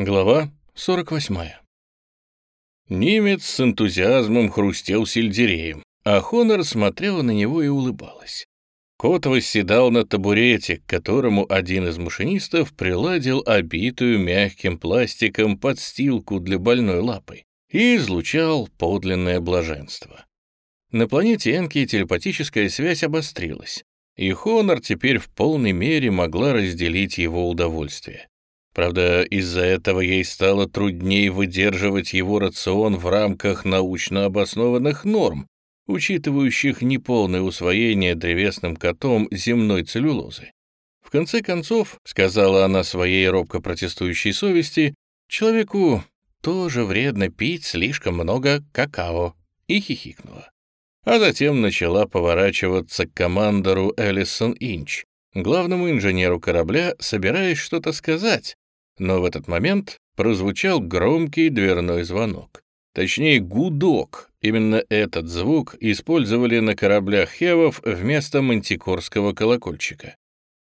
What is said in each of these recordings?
Глава 48. Немец с энтузиазмом хрустел сельдереем, а Хонор смотрела на него и улыбалась. Кот восседал на табурете, к которому один из машинистов приладил обитую мягким пластиком подстилку для больной лапы и излучал подлинное блаженство. На планете Энки телепатическая связь обострилась, и Хонор теперь в полной мере могла разделить его удовольствие. Правда, из-за этого ей стало труднее выдерживать его рацион в рамках научно обоснованных норм, учитывающих неполное усвоение древесным котом земной целлюлозы. В конце концов, сказала она своей робко протестующей совести, человеку тоже вредно пить слишком много какао, и хихикнула. А затем начала поворачиваться к командору Элисон Инч, главному инженеру корабля, собираясь что-то сказать, но в этот момент прозвучал громкий дверной звонок. Точнее, гудок. Именно этот звук использовали на кораблях Хевов вместо мантикорского колокольчика.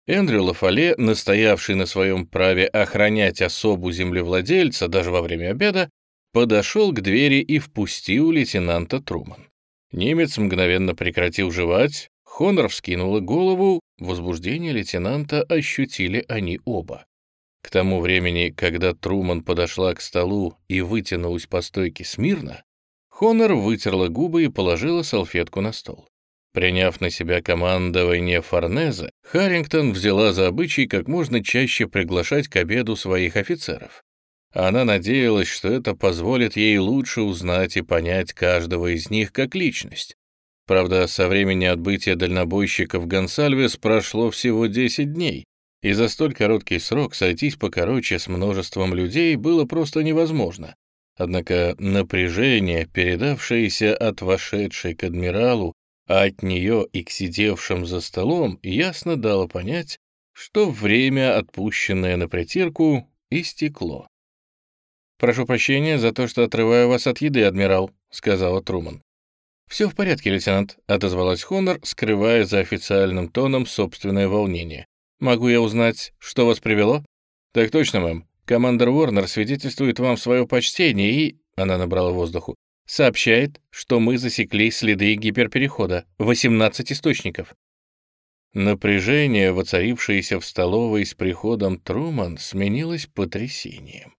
Эндрю Лафале, настоявший на своем праве охранять особу землевладельца даже во время обеда, подошел к двери и впустил лейтенанта Труман. Немец мгновенно прекратил жевать, Хонор вскинула голову, возбуждение лейтенанта ощутили они оба. К тому времени, когда Труман подошла к столу и вытянулась по стойке смирно, Хонор вытерла губы и положила салфетку на стол. Приняв на себя командование Форнеза, Харрингтон взяла за обычай как можно чаще приглашать к обеду своих офицеров. Она надеялась, что это позволит ей лучше узнать и понять каждого из них как личность. Правда, со времени отбытия дальнобойщиков Гонсальвес прошло всего 10 дней, и за столь короткий срок сойтись покороче с множеством людей было просто невозможно. Однако напряжение, передавшееся от вошедшей к адмиралу, а от нее и к сидевшим за столом, ясно дало понять, что время, отпущенное на притирку, истекло. «Прошу прощения за то, что отрываю вас от еды, адмирал», — сказала Труман. «Все в порядке, лейтенант», — отозвалась Хонор, скрывая за официальным тоном собственное волнение. Могу я узнать, что вас привело? Так точно, мэм. Командор Уорнер свидетельствует вам свое почтение и... Она набрала воздуху. Сообщает, что мы засекли следы гиперперехода. 18 источников. Напряжение, воцарившееся в столовой с приходом Труман, сменилось потрясением.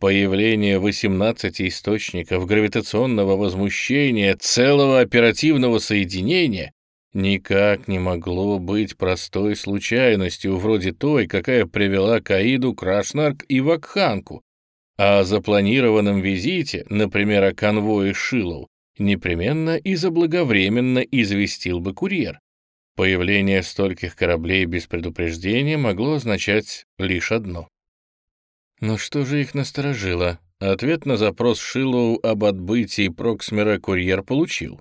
Появление 18 источников гравитационного возмущения, целого оперативного соединения никак не могло быть простой случайностью, вроде той, какая привела Каиду, Крашнарк и Вакханку. А о запланированном визите, например, о конвое Шилов, непременно и заблаговременно известил бы курьер. Появление стольких кораблей без предупреждения могло означать лишь одно. Но что же их насторожило? Ответ на запрос Шилоу об отбытии Проксмера курьер получил.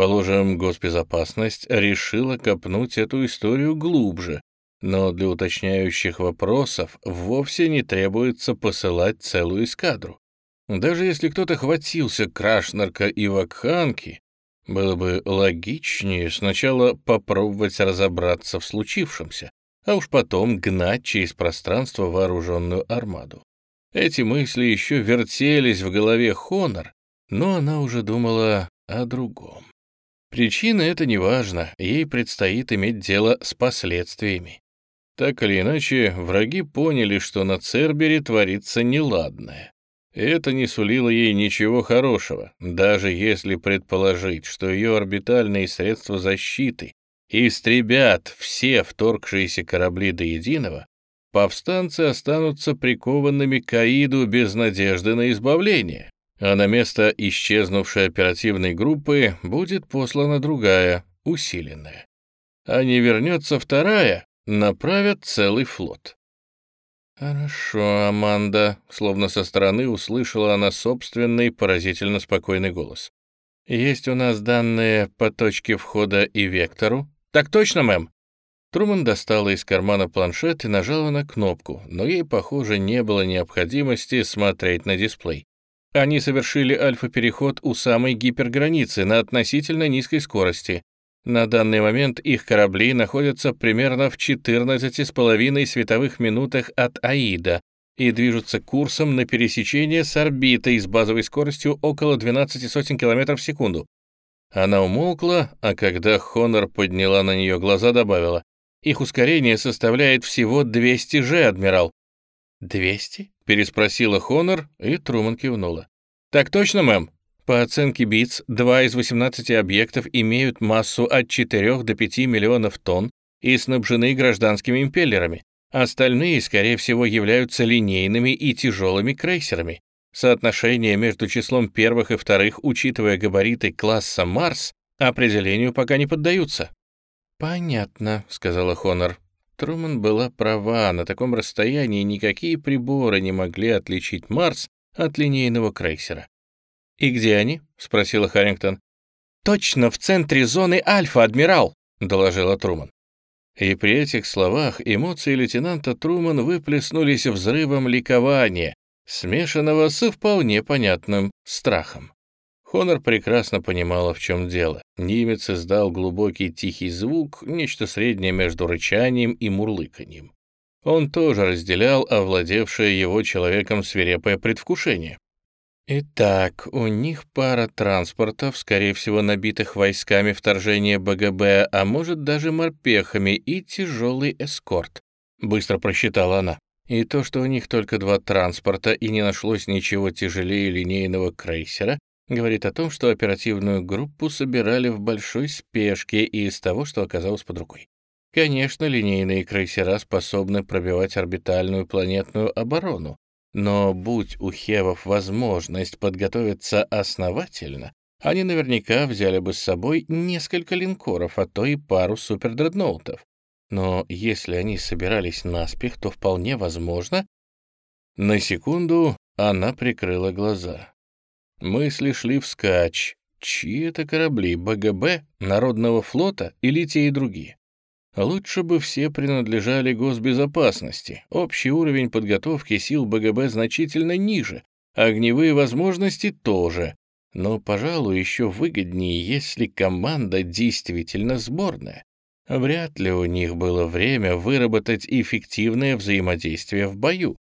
Положим, госбезопасность решила копнуть эту историю глубже, но для уточняющих вопросов вовсе не требуется посылать целую эскадру. Даже если кто-то хватился Крашнарка и Вакханки, было бы логичнее сначала попробовать разобраться в случившемся, а уж потом гнать через пространство вооруженную армаду. Эти мысли еще вертелись в голове Хонор, но она уже думала о другом. Причина это не важно, ей предстоит иметь дело с последствиями. Так или иначе, враги поняли, что на Цербере творится неладное. Это не сулило ей ничего хорошего, даже если предположить, что ее орбитальные средства защиты истребят все вторгшиеся корабли до единого, повстанцы останутся прикованными к Аиду без надежды на избавление а на место исчезнувшей оперативной группы будет послана другая, усиленная. А не вернется вторая, направят целый флот. «Хорошо, Аманда», — словно со стороны услышала она собственный поразительно спокойный голос. «Есть у нас данные по точке входа и вектору?» «Так точно, мэм!» Труман достала из кармана планшет и нажала на кнопку, но ей, похоже, не было необходимости смотреть на дисплей. Они совершили альфа-переход у самой гиперграницы на относительно низкой скорости. На данный момент их корабли находятся примерно в 14,5 световых минутах от Аида, и движутся курсом на пересечение с орбитой с базовой скоростью около 12 сотен километров в секунду. Она умолкла, а когда Хонор подняла на нее глаза, добавила, «Их ускорение составляет всего 200 же, адмирал». «200?» — переспросила Хонор, и Труман кивнула. «Так точно, мэм. По оценке БИЦ, два из 18 объектов имеют массу от 4 до 5 миллионов тонн и снабжены гражданскими импеллерами. Остальные, скорее всего, являются линейными и тяжелыми крейсерами. Соотношение между числом первых и вторых, учитывая габариты класса «Марс», определению пока не поддаются. «Понятно», — сказала Хонор. Труман была права, на таком расстоянии никакие приборы не могли отличить Марс от линейного крейсера. «И где они?» — спросила Харрингтон. «Точно в центре зоны Альфа, адмирал», — доложила Труман. И при этих словах эмоции лейтенанта Труман выплеснулись взрывом ликования, смешанного с вполне понятным страхом. Хонор прекрасно понимала, в чем дело. Немец издал глубокий тихий звук, нечто среднее между рычанием и мурлыканьем. Он тоже разделял овладевшее его человеком свирепое предвкушение. Итак, у них пара транспортов, скорее всего, набитых войсками вторжения БГБ, а может даже морпехами и тяжелый эскорт. Быстро просчитала она. И то, что у них только два транспорта и не нашлось ничего тяжелее линейного крейсера, говорит о том, что оперативную группу собирали в большой спешке и из того, что оказалось под рукой. Конечно, линейные крейсера способны пробивать орбитальную планетную оборону, но будь у Хевов возможность подготовиться основательно, они наверняка взяли бы с собой несколько линкоров, а то и пару супердредноутов. Но если они собирались наспех, то вполне возможно... На секунду она прикрыла глаза. Мысли шли вскачь. Чьи это корабли, БГБ, Народного флота или те и другие? Лучше бы все принадлежали госбезопасности. Общий уровень подготовки сил БГБ значительно ниже, огневые возможности тоже. Но, пожалуй, еще выгоднее, если команда действительно сборная. Вряд ли у них было время выработать эффективное взаимодействие в бою.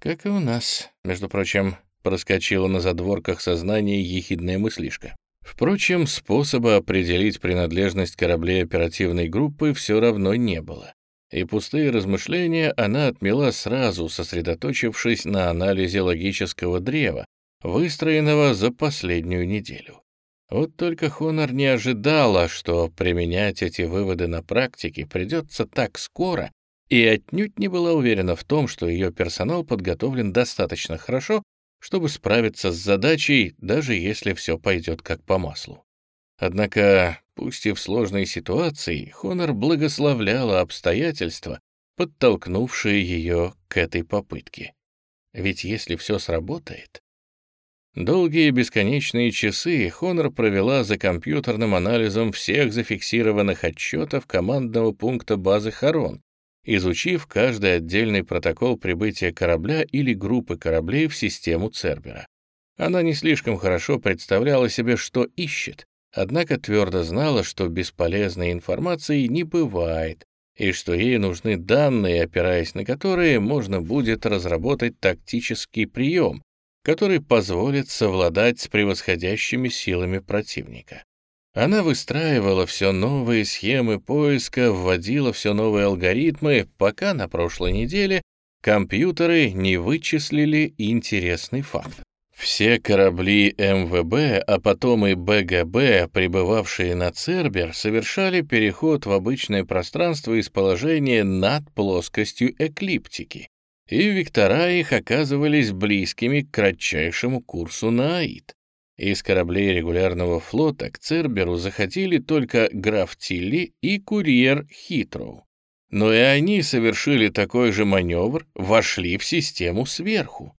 Как и у нас, между прочим, проскочила на задворках сознания ехидная мыслишка. Впрочем, способа определить принадлежность кораблей оперативной группы все равно не было. И пустые размышления она отмела сразу, сосредоточившись на анализе логического древа, выстроенного за последнюю неделю. Вот только Хонор не ожидала, что применять эти выводы на практике придется так скоро, и отнюдь не была уверена в том, что ее персонал подготовлен достаточно хорошо, чтобы справиться с задачей, даже если все пойдет как по маслу. Однако, пусть и в сложной ситуации, Хонор благословляла обстоятельства, подтолкнувшие ее к этой попытке. Ведь если все сработает... Долгие бесконечные часы Хонор провела за компьютерным анализом всех зафиксированных отчетов командного пункта базы Харон, изучив каждый отдельный протокол прибытия корабля или группы кораблей в систему Цербера. Она не слишком хорошо представляла себе, что ищет, однако твердо знала, что бесполезной информации не бывает, и что ей нужны данные, опираясь на которые можно будет разработать тактический прием, который позволит совладать с превосходящими силами противника. Она выстраивала все новые схемы поиска, вводила все новые алгоритмы, пока на прошлой неделе компьютеры не вычислили интересный факт. Все корабли МВБ, а потом и БГБ, прибывавшие на Цербер, совершали переход в обычное пространство из положения над плоскостью эклиптики, и вектора их оказывались близкими к кратчайшему курсу на Аид. Из кораблей регулярного флота к Церберу заходили только граф Тилли и курьер Хитроу. Но и они совершили такой же маневр, вошли в систему сверху.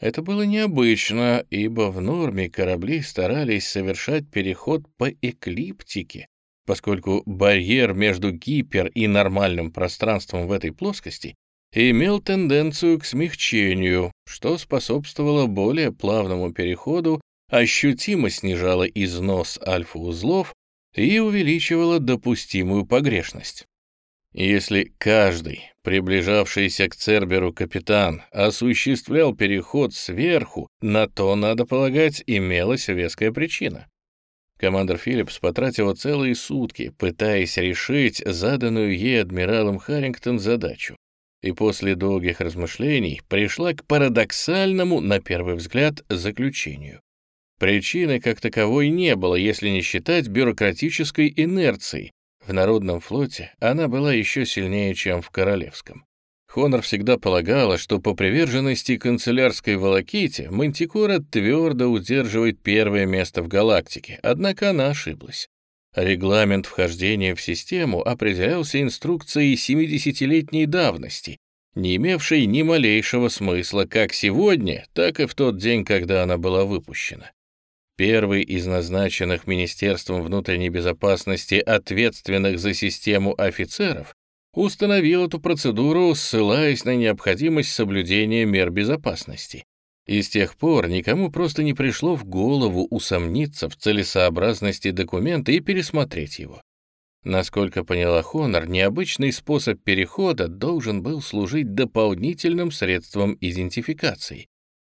Это было необычно, ибо в норме корабли старались совершать переход по эклиптике, поскольку барьер между гипер и нормальным пространством в этой плоскости имел тенденцию к смягчению, что способствовало более плавному переходу ощутимо снижала износ альфа-узлов и увеличивала допустимую погрешность. Если каждый, приближавшийся к Церберу капитан, осуществлял переход сверху, на то, надо полагать, имелась веская причина. Командор Филлипс потратила целые сутки, пытаясь решить заданную ей адмиралом Харрингтон задачу, и после долгих размышлений пришла к парадоксальному, на первый взгляд, заключению. Причины как таковой не было, если не считать бюрократической инерцией, в Народном флоте она была еще сильнее, чем в Королевском. Хонор всегда полагала, что по приверженности канцелярской волоките Мантикора твердо удерживает первое место в галактике, однако она ошиблась. Регламент вхождения в систему определялся инструкцией 70-летней давности, не имевшей ни малейшего смысла как сегодня, так и в тот день, когда она была выпущена. Первый из назначенных Министерством внутренней безопасности ответственных за систему офицеров установил эту процедуру, ссылаясь на необходимость соблюдения мер безопасности. И с тех пор никому просто не пришло в голову усомниться в целесообразности документа и пересмотреть его. Насколько поняла Хонор, необычный способ перехода должен был служить дополнительным средством идентификации.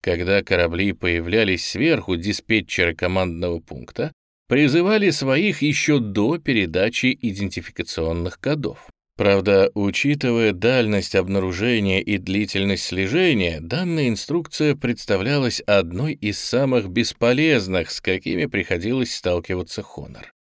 Когда корабли появлялись сверху, диспетчеры командного пункта призывали своих еще до передачи идентификационных кодов. Правда, учитывая дальность обнаружения и длительность слежения, данная инструкция представлялась одной из самых бесполезных, с какими приходилось сталкиваться Хонор.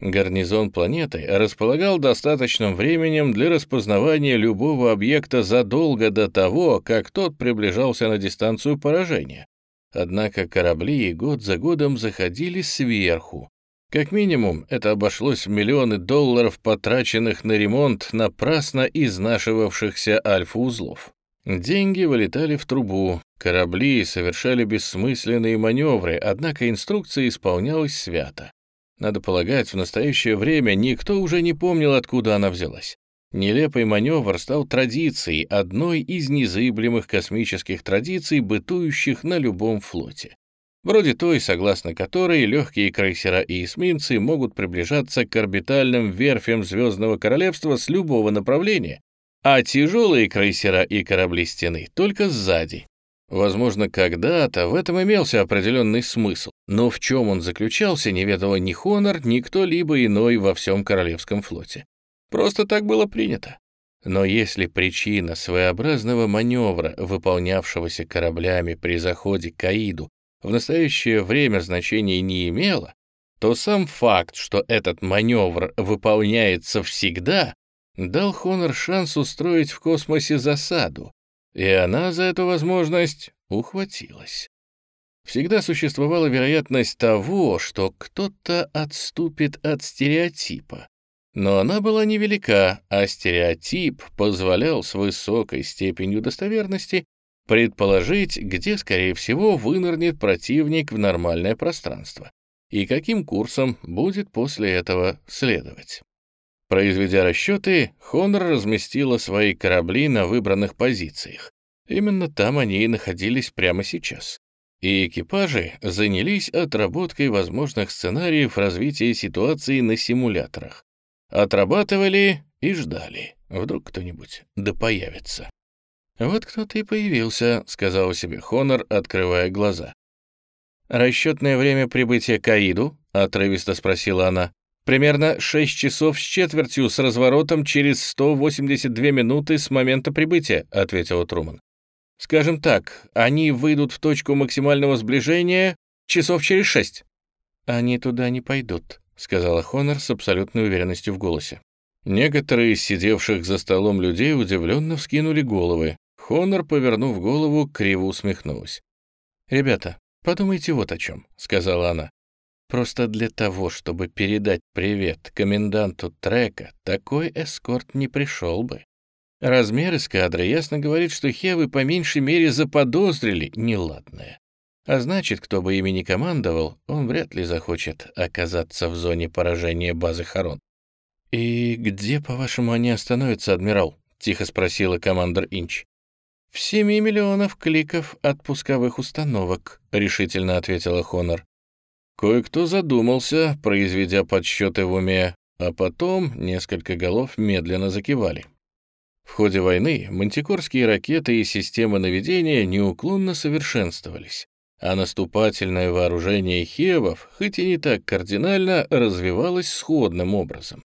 Гарнизон планеты располагал достаточным временем для распознавания любого объекта задолго до того, как тот приближался на дистанцию поражения. Однако корабли год за годом заходили сверху. Как минимум, это обошлось в миллионы долларов, потраченных на ремонт напрасно изнашивавшихся альфа-узлов. Деньги вылетали в трубу, корабли совершали бессмысленные маневры, однако инструкция исполнялась свято. Надо полагать, в настоящее время никто уже не помнил, откуда она взялась. Нелепый маневр стал традицией, одной из незыблемых космических традиций, бытующих на любом флоте. Вроде той, согласно которой легкие крейсера и эсминцы могут приближаться к орбитальным верфям Звездного Королевства с любого направления, а тяжелые крейсера и корабли стены только сзади, Возможно, когда-то в этом имелся определенный смысл, но в чем он заключался, не ведала ни Хонор, ни кто-либо иной во всем Королевском флоте. Просто так было принято. Но если причина своеобразного маневра, выполнявшегося кораблями при заходе к Аиду, в настоящее время значения не имела, то сам факт, что этот маневр выполняется всегда, дал Хонор шанс устроить в космосе засаду, и она за эту возможность ухватилась. Всегда существовала вероятность того, что кто-то отступит от стереотипа. Но она была невелика, а стереотип позволял с высокой степенью достоверности предположить, где, скорее всего, вынырнет противник в нормальное пространство и каким курсом будет после этого следовать. Произведя расчеты, Хонор разместила свои корабли на выбранных позициях. Именно там они и находились прямо сейчас. И экипажи занялись отработкой возможных сценариев развития ситуации на симуляторах. Отрабатывали и ждали. Вдруг кто-нибудь да появится. «Вот кто-то и появился», — сказала себе Хонор, открывая глаза. «Расчетное время прибытия к Аиду?» — отрывисто спросила она. Примерно 6 часов с четвертью с разворотом через 182 минуты с момента прибытия», — ответила Труман. «Скажем так, они выйдут в точку максимального сближения часов через шесть». «Они туда не пойдут», — сказала Хонор с абсолютной уверенностью в голосе. Некоторые из сидевших за столом людей удивленно вскинули головы. Хонор, повернув голову, криво усмехнулась. «Ребята, подумайте вот о чем», — сказала она. Просто для того, чтобы передать привет коменданту трека, такой эскорт не пришел бы. Размер эскадры ясно говорит, что Хевы по меньшей мере заподозрили неладное. А значит, кто бы ими ни командовал, он вряд ли захочет оказаться в зоне поражения базы Харон. «И где, по-вашему, они остановятся, адмирал?» — тихо спросила командор Инч. «В семи миллионов кликов от пусковых установок», — решительно ответила Хонор. Кое-кто задумался, произведя подсчеты в уме. а потом несколько голов медленно закивали. В ходе войны мантикорские ракеты и системы наведения неуклонно совершенствовались, а наступательное вооружение хевов, хоть и не так кардинально, развивалось сходным образом.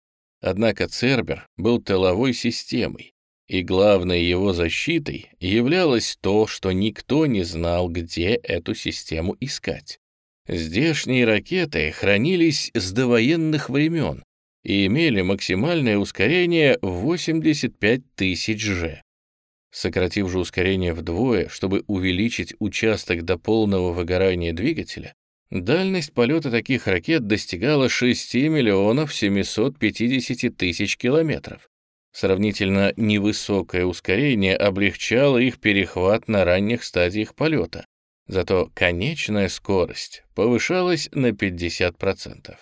Однако Цербер был тыловой системой, и главной его защитой являлось то, что никто не знал, где эту систему искать. Здешние ракеты хранились с довоенных времен и имели максимальное ускорение в 85 тысяч Ж. Сократив же ускорение вдвое, чтобы увеличить участок до полного выгорания двигателя, дальность полета таких ракет достигала 6 миллионов 750 тысяч километров. Сравнительно невысокое ускорение облегчало их перехват на ранних стадиях полета, зато конечная скорость повышалась на 50%.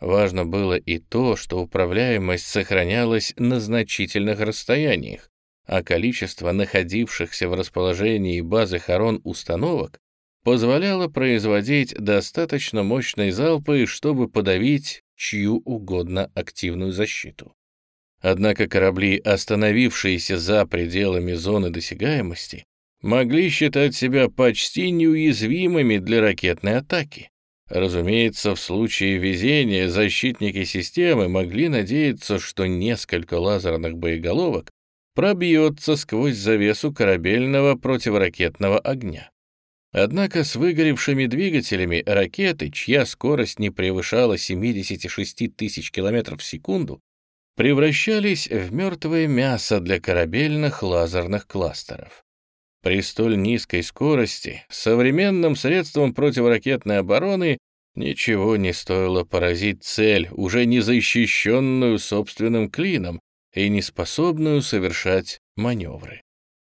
Важно было и то, что управляемость сохранялась на значительных расстояниях, а количество находившихся в расположении базы Харон установок позволяло производить достаточно мощные залпы, чтобы подавить чью угодно активную защиту. Однако корабли, остановившиеся за пределами зоны досягаемости, могли считать себя почти неуязвимыми для ракетной атаки. Разумеется, в случае везения защитники системы могли надеяться, что несколько лазерных боеголовок пробьется сквозь завесу корабельного противоракетного огня. Однако с выгоревшими двигателями ракеты, чья скорость не превышала 76 тысяч километров в секунду, превращались в мертвое мясо для корабельных лазерных кластеров. При столь низкой скорости современным средством противоракетной обороны ничего не стоило поразить цель, уже не защищенную собственным клином и не способную совершать маневры.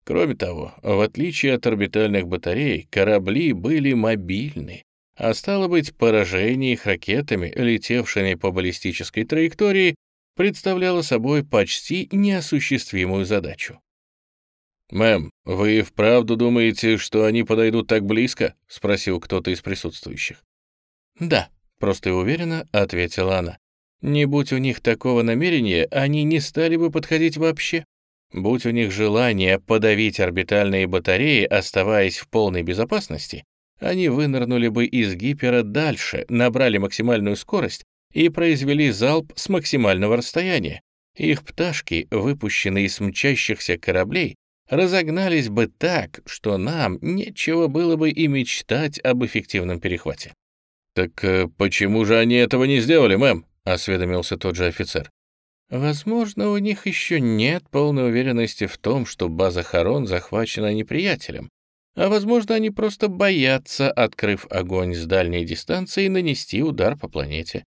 Кроме того, в отличие от орбитальных батарей, корабли были мобильны, а стало быть, поражение их ракетами, летевшими по баллистической траектории, представляло собой почти неосуществимую задачу. «Мэм, вы вправду думаете, что они подойдут так близко?» — спросил кто-то из присутствующих. «Да», — просто и уверенно ответила она. «Не будь у них такого намерения, они не стали бы подходить вообще. Будь у них желание подавить орбитальные батареи, оставаясь в полной безопасности, они вынырнули бы из гипера дальше, набрали максимальную скорость и произвели залп с максимального расстояния. Их пташки, выпущенные из мчащихся кораблей, разогнались бы так, что нам нечего было бы и мечтать об эффективном перехвате. «Так э, почему же они этого не сделали, мэм?» — осведомился тот же офицер. «Возможно, у них еще нет полной уверенности в том, что база Харон захвачена неприятелем, а возможно, они просто боятся, открыв огонь с дальней дистанции, нанести удар по планете.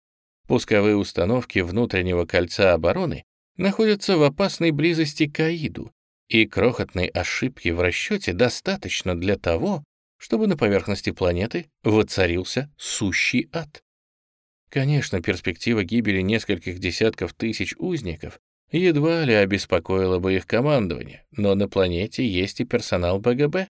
Пусковые установки внутреннего кольца обороны находятся в опасной близости к Аиду, и крохотной ошибки в расчете достаточно для того, чтобы на поверхности планеты воцарился сущий ад. Конечно, перспектива гибели нескольких десятков тысяч узников едва ли обеспокоила бы их командование, но на планете есть и персонал БГБ.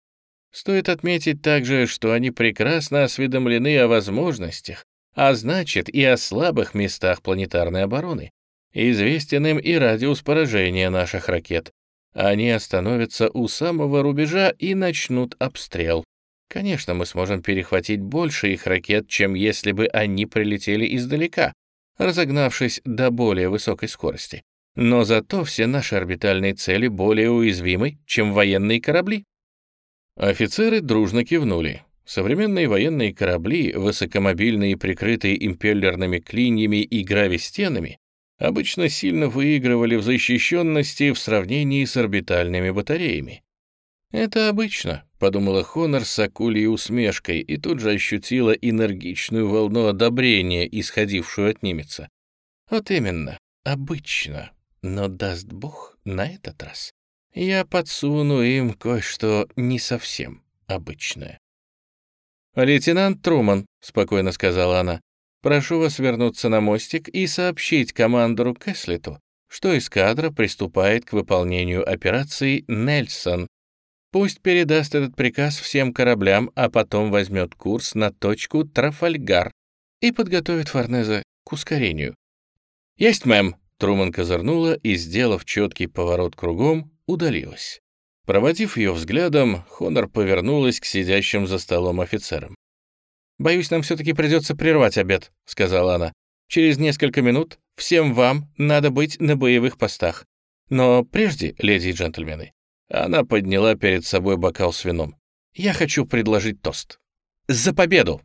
Стоит отметить также, что они прекрасно осведомлены о возможностях, а значит и о слабых местах планетарной обороны. Известен им и радиус поражения наших ракет. Они остановятся у самого рубежа и начнут обстрел. Конечно, мы сможем перехватить больше их ракет, чем если бы они прилетели издалека, разогнавшись до более высокой скорости. Но зато все наши орбитальные цели более уязвимы, чем военные корабли. Офицеры дружно кивнули. Современные военные корабли, высокомобильные, прикрытые импеллерными клиньями и гравистенами, обычно сильно выигрывали в защищенности в сравнении с орбитальными батареями. «Это обычно», — подумала Хонор с акулей усмешкой и тут же ощутила энергичную волну одобрения, исходившую от немеца. «Вот именно, обычно, но даст Бог на этот раз. Я подсуну им кое-что не совсем обычное». «Лейтенант Труман», — спокойно сказала она, «прошу вас вернуться на мостик и сообщить командору Кэслету, что эскадра приступает к выполнению операции «Нельсон». Пусть передаст этот приказ всем кораблям, а потом возьмет курс на точку Трафальгар и подготовит Форнеза к ускорению. «Есть, мэм!» Труман козырнула и, сделав четкий поворот кругом, удалилась. Проводив ее взглядом, Хонор повернулась к сидящим за столом офицерам. «Боюсь, нам все-таки придется прервать обед», — сказала она. «Через несколько минут всем вам надо быть на боевых постах. Но прежде, леди и джентльмены, она подняла перед собой бокал с вином. Я хочу предложить тост. За победу!»